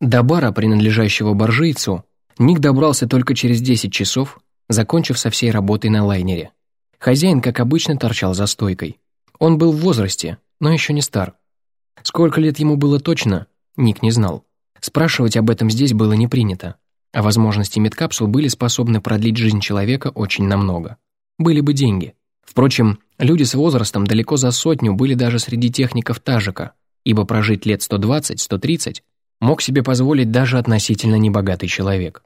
До бара, принадлежащего боржийцу, Ник добрался только через 10 часов, закончив со всей работой на лайнере. Хозяин, как обычно, торчал за стойкой. Он был в возрасте, но еще не стар. Сколько лет ему было точно, Ник не знал. Спрашивать об этом здесь было не принято, а возможности медкапсул были способны продлить жизнь человека очень намного. Были бы деньги. Впрочем, люди с возрастом далеко за сотню были даже среди техников Тажика, ибо прожить лет 120-130 мог себе позволить даже относительно небогатый человек.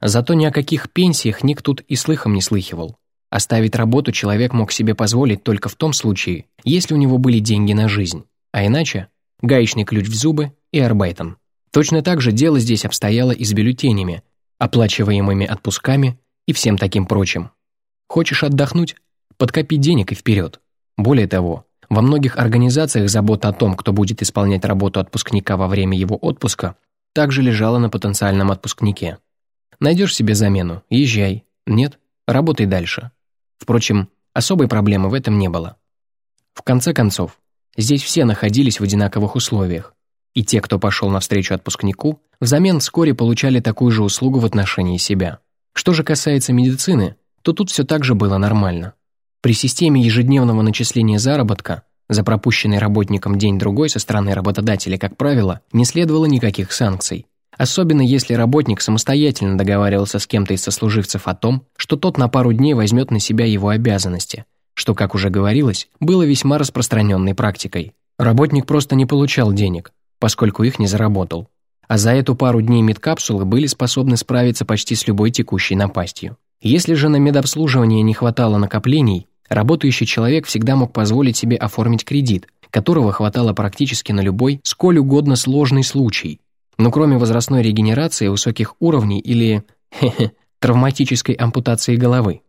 Зато ни о каких пенсиях Ник тут и слыхом не слыхивал. Оставить работу человек мог себе позволить только в том случае, если у него были деньги на жизнь, а иначе – гаечный ключ в зубы и арбайтом. Точно так же дело здесь обстояло и с бюллетенями, оплачиваемыми отпусками и всем таким прочим. Хочешь отдохнуть? Подкопи денег и вперед. Более того, во многих организациях забота о том, кто будет исполнять работу отпускника во время его отпуска, также лежала на потенциальном отпускнике. Найдешь себе замену, езжай. Нет, работай дальше. Впрочем, особой проблемы в этом не было. В конце концов, здесь все находились в одинаковых условиях, и те, кто пошел навстречу отпускнику, взамен вскоре получали такую же услугу в отношении себя. Что же касается медицины, то тут все так же было нормально. При системе ежедневного начисления заработка за пропущенный работником день-другой со стороны работодателя, как правило, не следовало никаких санкций. Особенно если работник самостоятельно договаривался с кем-то из сослуживцев о том, что тот на пару дней возьмет на себя его обязанности, что, как уже говорилось, было весьма распространенной практикой. Работник просто не получал денег, поскольку их не заработал. А за эту пару дней медкапсулы были способны справиться почти с любой текущей напастью. Если же на медобслуживание не хватало накоплений, работающий человек всегда мог позволить себе оформить кредит, которого хватало практически на любой, сколь угодно сложный случай. Но кроме возрастной регенерации высоких уровней или хе-хе, травматической ампутации головы.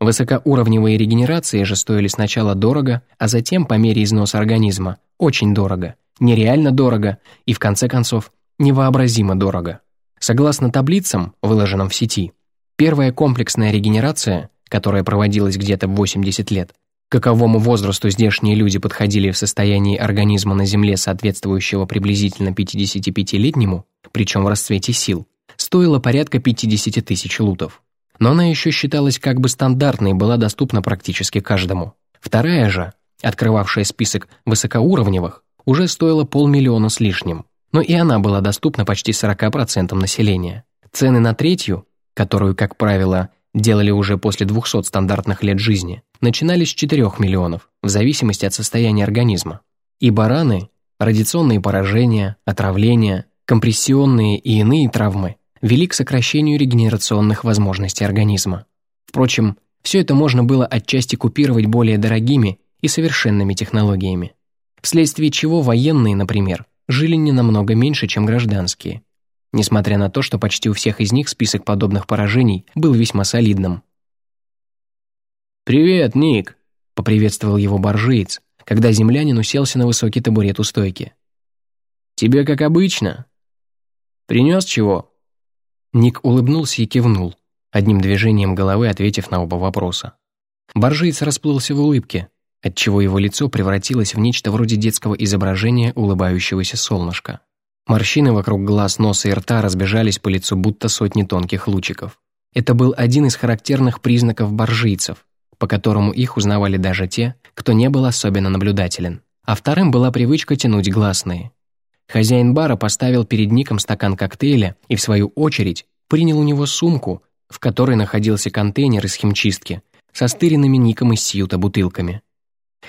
Высокоуровневые регенерации же стоили сначала дорого, а затем, по мере износа организма, очень дорого, нереально дорого и, в конце концов, невообразимо дорого. Согласно таблицам, выложенным в сети, первая комплексная регенерация, которая проводилась где-то в 80 лет, каковому возрасту здешние люди подходили в состоянии организма на Земле, соответствующего приблизительно 55-летнему, причем в расцвете сил, стоила порядка 50 тысяч лутов. Но она еще считалась как бы стандартной и была доступна практически каждому. Вторая же, открывавшая список высокоуровневых, уже стоила полмиллиона с лишним, но и она была доступна почти 40% населения. Цены на третью, которую, как правило, делали уже после 200 стандартных лет жизни, начинались с 4 миллионов, в зависимости от состояния организма. И бараны, радиационные поражения, отравления, компрессионные и иные травмы вели к сокращению регенерационных возможностей организма. Впрочем, все это можно было отчасти купировать более дорогими и совершенными технологиями вследствие чего военные, например, жили не намного меньше, чем гражданские, несмотря на то, что почти у всех из них список подобных поражений был весьма солидным. «Привет, Ник!» — поприветствовал его боржиец, когда землянин уселся на высокий табурет у стойки. «Тебе как обычно? Принес чего?» Ник улыбнулся и кивнул, одним движением головы ответив на оба вопроса. Боржиец расплылся в улыбке, отчего его лицо превратилось в нечто вроде детского изображения улыбающегося солнышка. Морщины вокруг глаз, носа и рта разбежались по лицу будто сотни тонких лучиков. Это был один из характерных признаков боржийцев, по которому их узнавали даже те, кто не был особенно наблюдателен. А вторым была привычка тянуть гласные. Хозяин бара поставил перед Ником стакан коктейля и, в свою очередь, принял у него сумку, в которой находился контейнер из химчистки со стыренными Ником из Сьюта бутылками.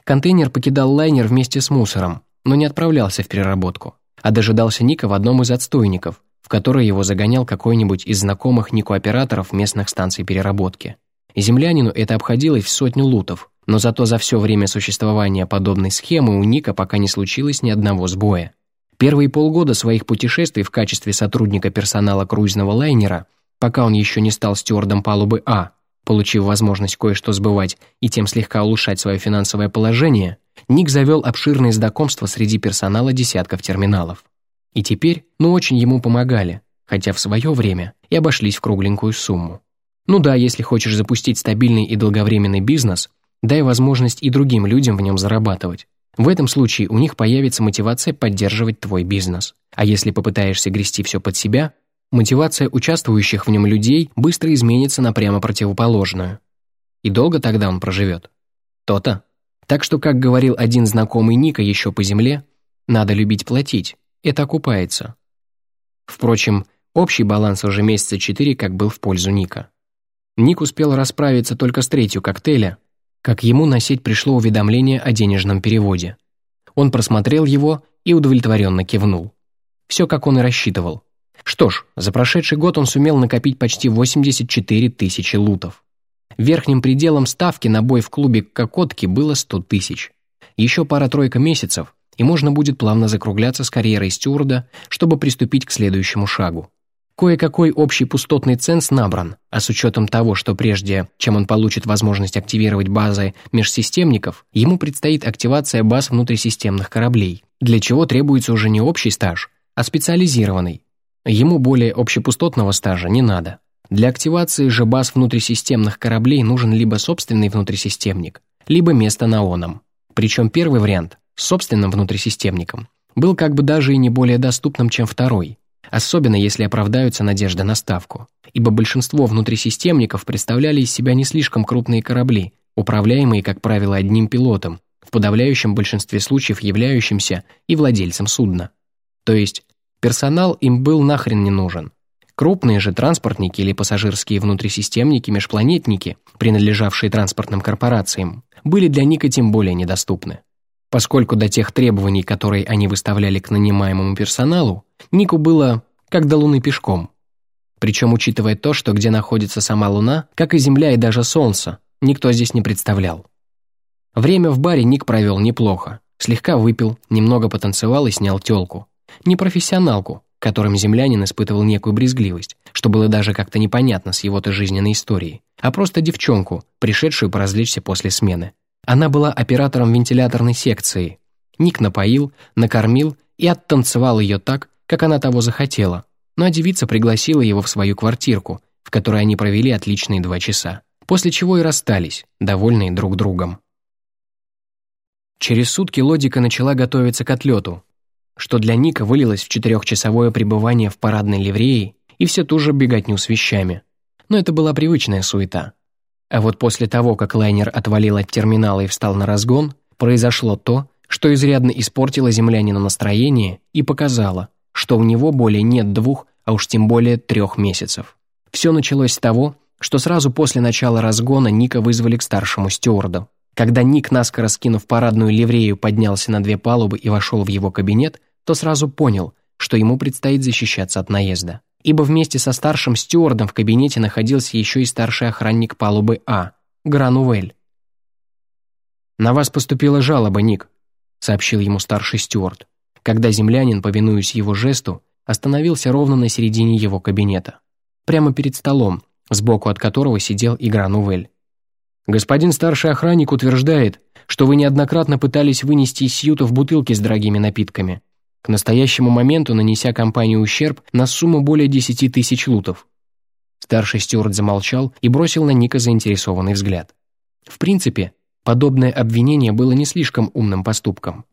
Контейнер покидал лайнер вместе с мусором, но не отправлялся в переработку, а дожидался Ника в одном из отстойников, в который его загонял какой-нибудь из знакомых Нику операторов местных станций переработки. Землянину это обходилось в сотню лутов, но зато за все время существования подобной схемы у Ника пока не случилось ни одного сбоя. Первые полгода своих путешествий в качестве сотрудника персонала круизного лайнера, пока он еще не стал стюардом палубы А, Получив возможность кое-что сбывать и тем слегка улучшать свое финансовое положение, Ник завел обширные знакомства среди персонала десятков терминалов. И теперь, ну очень ему помогали, хотя в свое время и обошлись в кругленькую сумму. Ну да, если хочешь запустить стабильный и долговременный бизнес, дай возможность и другим людям в нем зарабатывать. В этом случае у них появится мотивация поддерживать твой бизнес. А если попытаешься грести все под себя, мотивация участвующих в нем людей быстро изменится на прямо противоположную. И долго тогда он проживет? То-то. Так что, как говорил один знакомый Ника еще по земле, надо любить платить, это окупается. Впрочем, общий баланс уже месяца четыре как был в пользу Ника. Ник успел расправиться только с третью коктейля, как ему на сеть пришло уведомление о денежном переводе. Он просмотрел его и удовлетворенно кивнул. Все, как он и рассчитывал. Что ж, за прошедший год он сумел накопить почти 84 тысячи лутов. Верхним пределом ставки на бой в клубе «Кокотки» было 100 тысяч. Еще пара-тройка месяцев, и можно будет плавно закругляться с карьерой стюарда, чтобы приступить к следующему шагу. Кое-какой общий пустотный ценз набран, а с учетом того, что прежде, чем он получит возможность активировать базы межсистемников, ему предстоит активация баз внутрисистемных кораблей, для чего требуется уже не общий стаж, а специализированный. Ему более общепустотного стажа не надо. Для активации же баз внутрисистемных кораблей нужен либо собственный внутрисистемник, либо место на оном. Причем первый вариант с собственным внутрисистемником был как бы даже и не более доступным, чем второй – особенно если оправдаются надежды на ставку, ибо большинство внутрисистемников представляли из себя не слишком крупные корабли, управляемые, как правило, одним пилотом, в подавляющем большинстве случаев являющимся и владельцем судна. То есть персонал им был нахрен не нужен. Крупные же транспортники или пассажирские внутрисистемники-межпланетники, принадлежавшие транспортным корпорациям, были для Ника тем более недоступны поскольку до тех требований, которые они выставляли к нанимаемому персоналу, Нику было как до Луны пешком. Причем, учитывая то, что где находится сама Луна, как и Земля и даже Солнце, никто здесь не представлял. Время в баре Ник провел неплохо. Слегка выпил, немного потанцевал и снял телку. Не профессионалку, которым землянин испытывал некую брезгливость, что было даже как-то непонятно с его-то жизненной историей, а просто девчонку, пришедшую поразвлечься после смены. Она была оператором вентиляторной секции. Ник напоил, накормил и оттанцевал ее так, как она того захотела. Ну а девица пригласила его в свою квартирку, в которой они провели отличные два часа. После чего и расстались, довольные друг другом. Через сутки Лодика начала готовиться к отлету, что для Ника вылилось в четырехчасовое пребывание в парадной ливреи и все ту же беготню с вещами. Но это была привычная суета. А вот после того, как лайнер отвалил от терминала и встал на разгон, произошло то, что изрядно испортило землянину настроение и показало, что у него более нет двух, а уж тем более трех месяцев. Все началось с того, что сразу после начала разгона Ника вызвали к старшему стюарду. Когда Ник, наскоро скинув парадную ливрею, поднялся на две палубы и вошел в его кабинет, то сразу понял, что ему предстоит защищаться от наезда ибо вместе со старшим стюардом в кабинете находился еще и старший охранник палубы А, Гранувель. «На вас поступила жалоба, Ник», — сообщил ему старший стюард, когда землянин, повинуясь его жесту, остановился ровно на середине его кабинета, прямо перед столом, сбоку от которого сидел и Гранувель. «Господин старший охранник утверждает, что вы неоднократно пытались вынести из сьютов бутылки с дорогими напитками, к настоящему моменту нанеся компании ущерб на сумму более 10 тысяч лутов. Старший стюард замолчал и бросил на Ника заинтересованный взгляд. В принципе, подобное обвинение было не слишком умным поступком.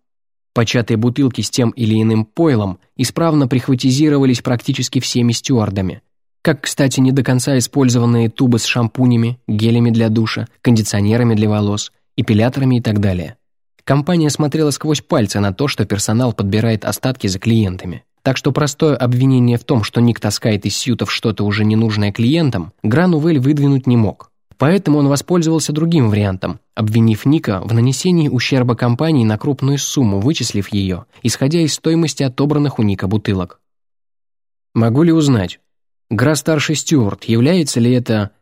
Початые бутылки с тем или иным пойлом исправно прихватизировались практически всеми стюардами, как, кстати, не до конца использованные тубы с шампунями, гелями для душа, кондиционерами для волос, эпиляторами и так далее. Компания смотрела сквозь пальцы на то, что персонал подбирает остатки за клиентами. Так что простое обвинение в том, что Ник таскает из сьютов что-то уже ненужное клиентам, Гранувель выдвинуть не мог. Поэтому он воспользовался другим вариантом, обвинив Ника в нанесении ущерба компании на крупную сумму, вычислив ее, исходя из стоимости отобранных у Ника бутылок. «Могу ли узнать, Гра-старший Стюарт, является ли это...»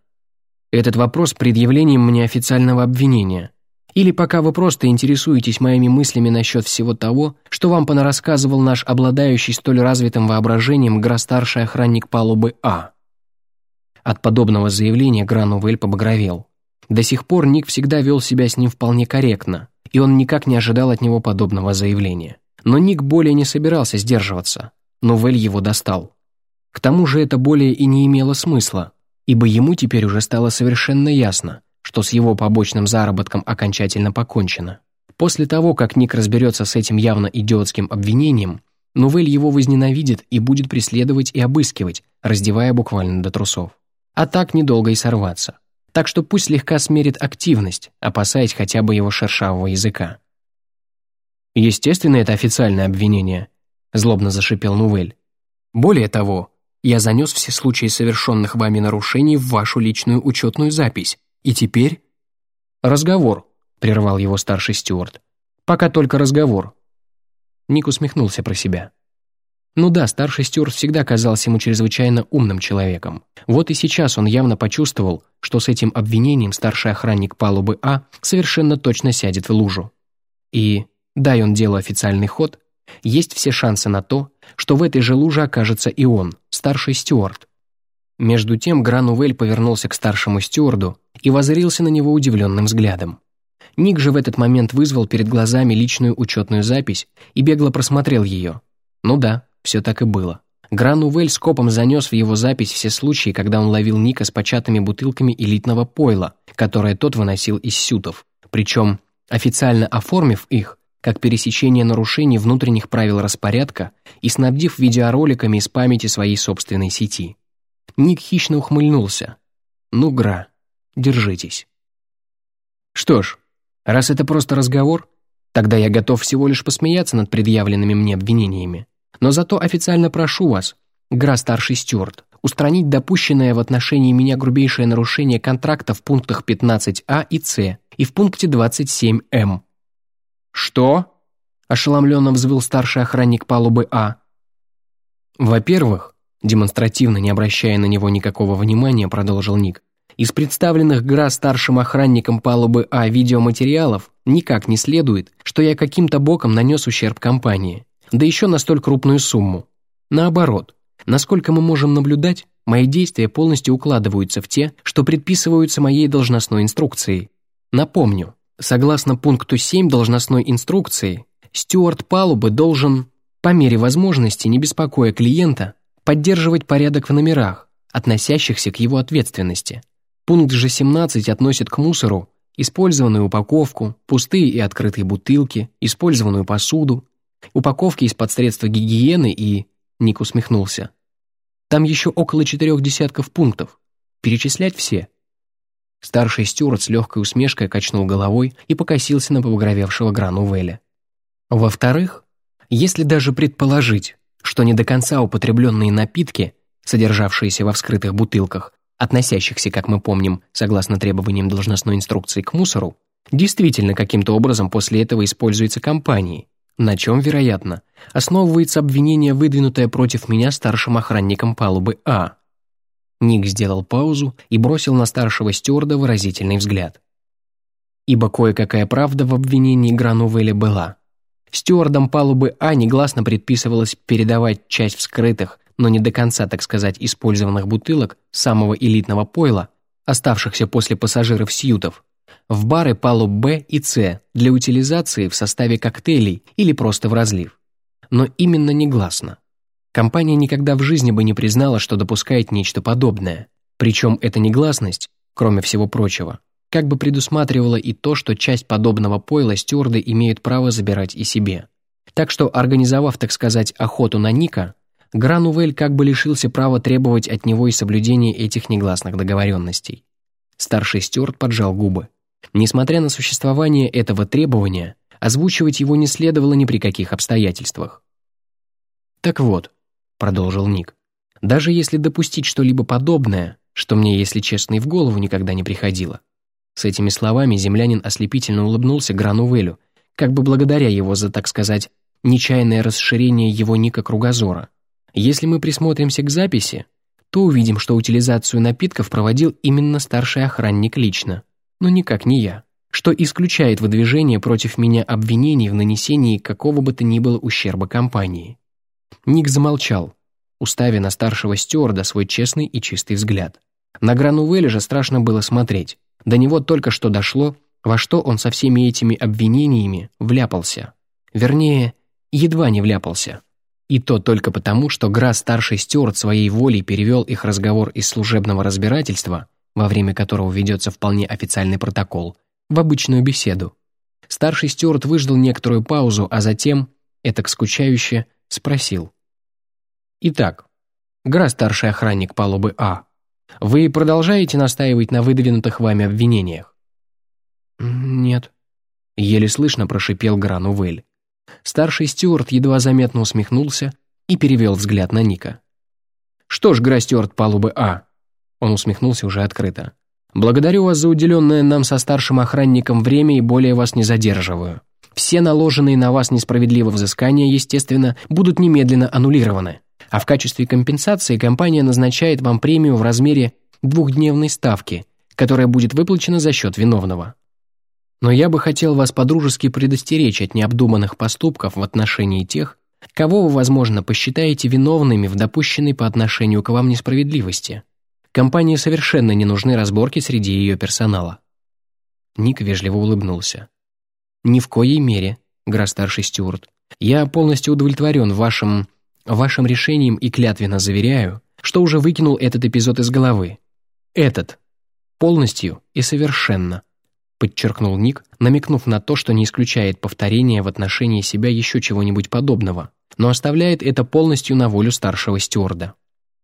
Этот вопрос предъявлением мне официального обвинения – или пока вы просто интересуетесь моими мыслями насчет всего того, что вам понарассказывал наш обладающий столь развитым воображением гростарший охранник палубы А. От подобного заявления Гранувель побагровел. До сих пор Ник всегда вел себя с ним вполне корректно, и он никак не ожидал от него подобного заявления. Но Ник более не собирался сдерживаться. Новель его достал. К тому же это более и не имело смысла, ибо ему теперь уже стало совершенно ясно – что с его побочным заработком окончательно покончено. После того, как Ник разберется с этим явно идиотским обвинением, Нувель его возненавидит и будет преследовать и обыскивать, раздевая буквально до трусов. А так недолго и сорваться. Так что пусть слегка смерит активность, опасаясь хотя бы его шершавого языка. «Естественно, это официальное обвинение», — злобно зашипел Нувель. «Более того, я занес все случаи совершенных вами нарушений в вашу личную учетную запись, и теперь...» «Разговор», — прервал его старший стюарт. «Пока только разговор». Ник усмехнулся про себя. Ну да, старший стюарт всегда казался ему чрезвычайно умным человеком. Вот и сейчас он явно почувствовал, что с этим обвинением старший охранник палубы А совершенно точно сядет в лужу. И, дай он делу официальный ход, есть все шансы на то, что в этой же луже окажется и он, старший стюарт. Между тем Гранувель повернулся к старшему стюарду и воззрился на него удивленным взглядом. Ник же в этот момент вызвал перед глазами личную учетную запись и бегло просмотрел ее. Ну да, все так и было. Гранувель скопом занес в его запись все случаи, когда он ловил Ника с початыми бутылками элитного пойла, которое тот выносил из сютов, причем официально оформив их как пересечение нарушений внутренних правил распорядка и снабдив видеороликами из памяти своей собственной сети. Ник хищно ухмыльнулся. «Ну, Гра, держитесь». Что ж, Раз это просто разговор, тогда я готов всего лишь посмеяться над предъявленными мне обвинениями. Но зато официально прошу вас, Гра Старший Стюарт, устранить допущенное в отношении меня грубейшее нарушение контракта в пунктах 15А и С и в пункте 27М. «Что?» – ошеломленно взвыл старший охранник палубы А. «Во-первых, демонстративно не обращая на него никакого внимания, продолжил Ник, из представленных ГРА старшим охранником палубы А видеоматериалов никак не следует, что я каким-то боком нанес ущерб компании, да еще на столь крупную сумму. Наоборот, насколько мы можем наблюдать, мои действия полностью укладываются в те, что предписываются моей должностной инструкцией. Напомню, согласно пункту 7 должностной инструкции, стюард палубы должен, по мере возможности, не беспокоя клиента, поддерживать порядок в номерах, относящихся к его ответственности, Пункт же 17 относит к мусору использованную упаковку, пустые и открытые бутылки, использованную посуду, упаковки из-под средства гигиены и... Ник усмехнулся. Там еще около четырех десятков пунктов. Перечислять все. Старший стюарт с легкой усмешкой качнул головой и покосился на побагровевшего Грану Велля. Во-вторых, если даже предположить, что не до конца употребленные напитки, содержавшиеся во вскрытых бутылках, относящихся, как мы помним, согласно требованиям должностной инструкции к мусору, действительно каким-то образом после этого используется компанией, на чем, вероятно, основывается обвинение, выдвинутое против меня старшим охранником палубы А. Ник сделал паузу и бросил на старшего стюарда выразительный взгляд. Ибо кое-какая правда в обвинении Гранувеля была. Стюардам палубы А негласно предписывалось передавать часть вскрытых, но не до конца, так сказать, использованных бутылок самого элитного пойла, оставшихся после пассажиров сьютов, в бары палуб Б и С для утилизации в составе коктейлей или просто в разлив. Но именно негласно. Компания никогда в жизни бы не признала, что допускает нечто подобное. Причем эта негласность, кроме всего прочего, как бы предусматривала и то, что часть подобного пойла стюарды имеют право забирать и себе. Так что, организовав, так сказать, охоту на Ника, Гранувель как бы лишился права требовать от него и соблюдения этих негласных договоренностей. Старший стюарт поджал губы. Несмотря на существование этого требования, озвучивать его не следовало ни при каких обстоятельствах. «Так вот», — продолжил Ник, «даже если допустить что-либо подобное, что мне, если честно, и в голову никогда не приходило». С этими словами землянин ослепительно улыбнулся Гранувелю, как бы благодаря его за, так сказать, нечаянное расширение его Ника кругозора. Если мы присмотримся к записи, то увидим, что утилизацию напитков проводил именно старший охранник лично, но никак не я, что исключает выдвижение против меня обвинений в нанесении какого бы то ни было ущерба компании. Ник замолчал, уставя на старшего стюарда свой честный и чистый взгляд. На Гранувеле же страшно было смотреть. До него только что дошло, во что он со всеми этими обвинениями вляпался. Вернее, едва не вляпался. И то только потому, что Гра старший стюарт своей волей перевел их разговор из служебного разбирательства, во время которого ведется вполне официальный протокол, в обычную беседу. Старший стюарт выждал некоторую паузу, а затем, этак скучающе, спросил. «Итак, Гра, старший охранник палубы А, вы продолжаете настаивать на выдвинутых вами обвинениях?» «Нет», — еле слышно прошипел Грану Вэль. Старший стюарт едва заметно усмехнулся и перевел взгляд на Ника. «Что ж, Гра Стюарт палубы А», — он усмехнулся уже открыто. «Благодарю вас за уделенное нам со старшим охранником время и более вас не задерживаю. Все наложенные на вас несправедливые взыскания, естественно, будут немедленно аннулированы. А в качестве компенсации компания назначает вам премию в размере двухдневной ставки, которая будет выплачена за счет виновного. Но я бы хотел вас подружески предостеречь от необдуманных поступков в отношении тех, кого вы, возможно, посчитаете виновными в допущенной по отношению к вам несправедливости. Компании совершенно не нужны разборки среди ее персонала». Ник вежливо улыбнулся. «Ни в коей мере, гра-старший Стюарт. Я полностью удовлетворен вашим... вашим решением и клятвенно заверяю, что уже выкинул этот эпизод из головы. Этот. Полностью и совершенно подчеркнул Ник, намекнув на то, что не исключает повторения в отношении себя еще чего-нибудь подобного, но оставляет это полностью на волю старшего стюарда.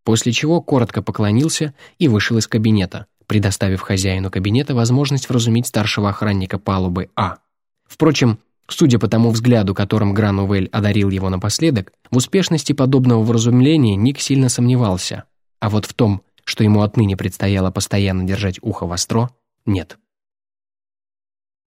После чего коротко поклонился и вышел из кабинета, предоставив хозяину кабинета возможность вразумить старшего охранника палубы А. Впрочем, судя по тому взгляду, которым Гранувель одарил его напоследок, в успешности подобного вразумления Ник сильно сомневался, а вот в том, что ему отныне предстояло постоянно держать ухо востро, нет.